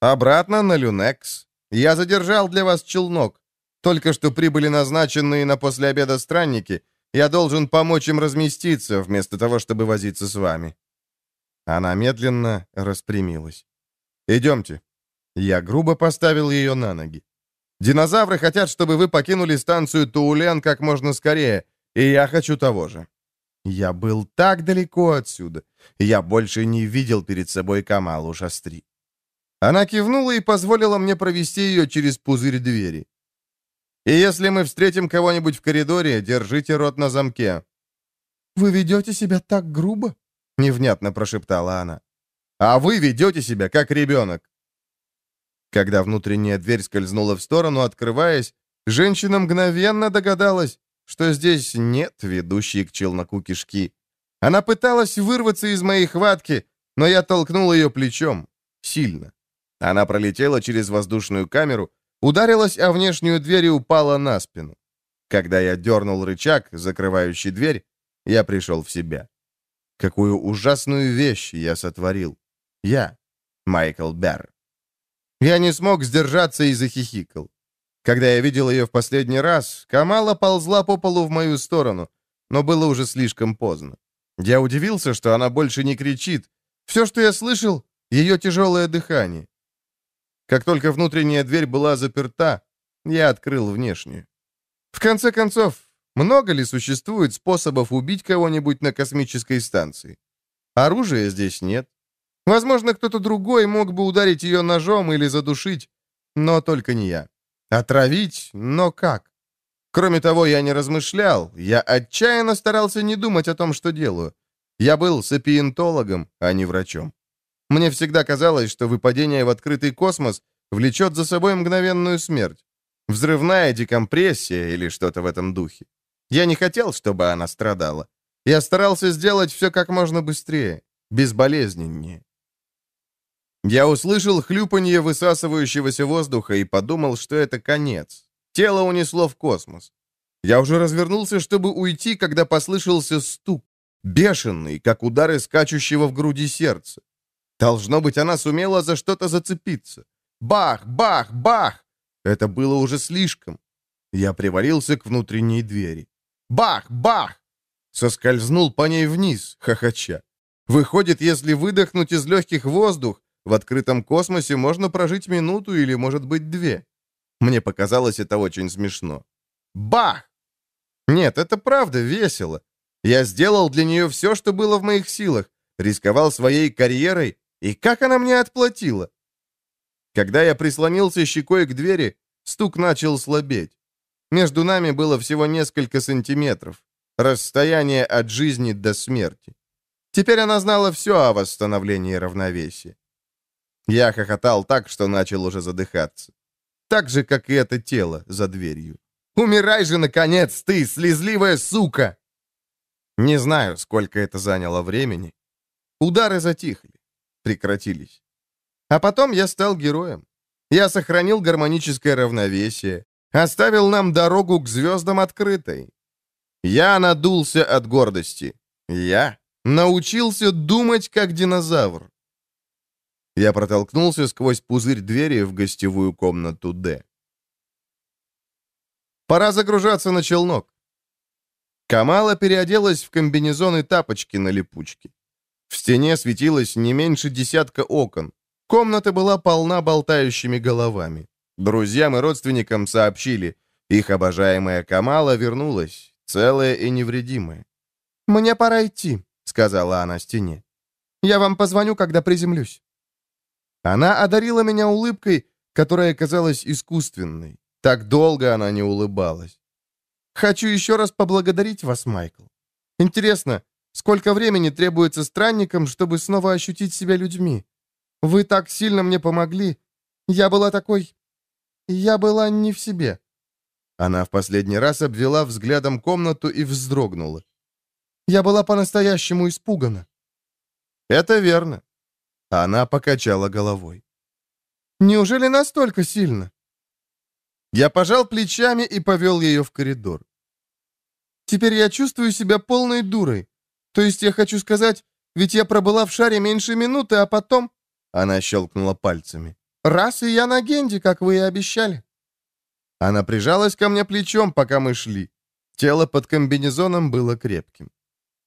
«Обратно на Люнекс. Я задержал для вас челнок. Только что прибыли назначенные на после обеда странники. Я должен помочь им разместиться, вместо того, чтобы возиться с вами». Она медленно распрямилась. «Идемте». Я грубо поставил ее на ноги. «Динозавры хотят, чтобы вы покинули станцию Туулен как можно скорее, и я хочу того же». Я был так далеко отсюда. Я больше не видел перед собой Камалу Шастри. Она кивнула и позволила мне провести ее через пузырь двери. «И если мы встретим кого-нибудь в коридоре, держите рот на замке». «Вы ведете себя так грубо?» — невнятно прошептала она. «А вы ведете себя, как ребенок». Когда внутренняя дверь скользнула в сторону, открываясь, женщина мгновенно догадалась, что здесь нет ведущей к челноку кишки. Она пыталась вырваться из моей хватки, но я толкнул ее плечом. Сильно. Она пролетела через воздушную камеру, ударилась о внешнюю дверь и упала на спину. Когда я дернул рычаг, закрывающий дверь, я пришел в себя. Какую ужасную вещь я сотворил. Я, Майкл Берр. Я не смог сдержаться и захихикал. Когда я видел ее в последний раз, Камала ползла по полу в мою сторону, но было уже слишком поздно. Я удивился, что она больше не кричит. Все, что я слышал, ее тяжелое дыхание. Как только внутренняя дверь была заперта, я открыл внешнюю. В конце концов, много ли существует способов убить кого-нибудь на космической станции? Оружия здесь нет. Возможно, кто-то другой мог бы ударить ее ножом или задушить, но только не я. Отравить? Но как? Кроме того, я не размышлял, я отчаянно старался не думать о том, что делаю. Я был сапиентологом, а не врачом. Мне всегда казалось, что выпадение в открытый космос влечет за собой мгновенную смерть. Взрывная декомпрессия или что-то в этом духе. Я не хотел, чтобы она страдала. Я старался сделать все как можно быстрее, безболезненнее. Я услышал хлюпанье высасывающегося воздуха и подумал, что это конец. Тело унесло в космос. Я уже развернулся, чтобы уйти, когда послышался стук, бешеный, как удары скачущего в груди сердца. Должно быть, она сумела за что-то зацепиться. Бах, бах, бах! Это было уже слишком. Я привалился к внутренней двери. Бах! Бах! Соскользнул по ней вниз, хохоча. Выходит, если выдохнуть из легких воздух, в открытом космосе можно прожить минуту или, может быть, две. Мне показалось это очень смешно. Бах! Нет, это правда весело. Я сделал для нее все, что было в моих силах, рисковал своей карьерой, и как она мне отплатила? Когда я прислонился щекой к двери, стук начал слабеть. Между нами было всего несколько сантиметров. Расстояние от жизни до смерти. Теперь она знала все о восстановлении равновесия. Я хохотал так, что начал уже задыхаться. Так же, как и это тело за дверью. «Умирай же, наконец, ты, слезливая сука!» Не знаю, сколько это заняло времени. Удары затихли, прекратились. А потом я стал героем. Я сохранил гармоническое равновесие, оставил нам дорогу к звездам открытой. Я надулся от гордости. Я Научился думать, как динозавр. Я протолкнулся сквозь пузырь двери в гостевую комнату Д. Пора загружаться на челнок. Камала переоделась в комбинезон и тапочки на липучке. В стене светилось не меньше десятка окон. Комната была полна болтающими головами. Друзьям и родственникам сообщили, их обожаемая Камала вернулась, целая и невредимая. «Мне пора идти», — сказала она стене. «Я вам позвоню, когда приземлюсь». Она одарила меня улыбкой, которая казалась искусственной. Так долго она не улыбалась. «Хочу еще раз поблагодарить вас, Майкл. Интересно, сколько времени требуется странникам, чтобы снова ощутить себя людьми? Вы так сильно мне помогли. Я была такой... Я была не в себе». Она в последний раз обвела взглядом комнату и вздрогнула. «Я была по-настоящему испугана». «Это верно. Она покачала головой. «Неужели настолько сильно?» Я пожал плечами и повел ее в коридор. «Теперь я чувствую себя полной дурой. То есть я хочу сказать, ведь я пробыла в шаре меньше минуты, а потом...» Она щелкнула пальцами. «Раз, и я на Генде, как вы и обещали». Она прижалась ко мне плечом, пока мы шли. Тело под комбинезоном было крепким.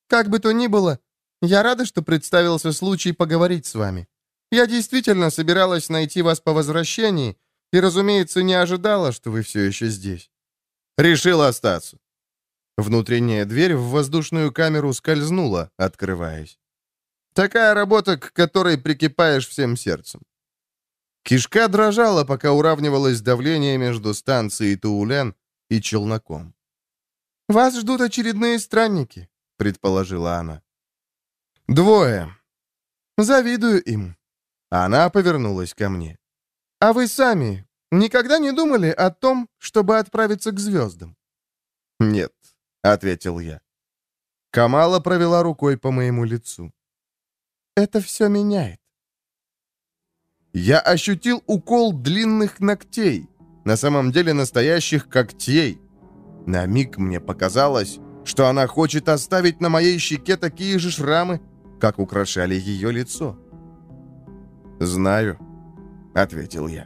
«Как бы то ни было, я рада, что представился случай поговорить с вами. Я действительно собиралась найти вас по возвращении и, разумеется, не ожидала, что вы все еще здесь. Решила остаться. Внутренняя дверь в воздушную камеру скользнула, открываясь. Такая работа, к которой прикипаешь всем сердцем. Кишка дрожала, пока уравнивалось давление между станцией Туулен и челноком. «Вас ждут очередные странники», — предположила она. «Двое. Завидую им». Она повернулась ко мне. «А вы сами никогда не думали о том, чтобы отправиться к звездам?» «Нет», — ответил я. Камала провела рукой по моему лицу. «Это все меняет». Я ощутил укол длинных ногтей, на самом деле настоящих когтей. На миг мне показалось, что она хочет оставить на моей щеке такие же шрамы, как украшали ее лицо. «Знаю», — ответил я.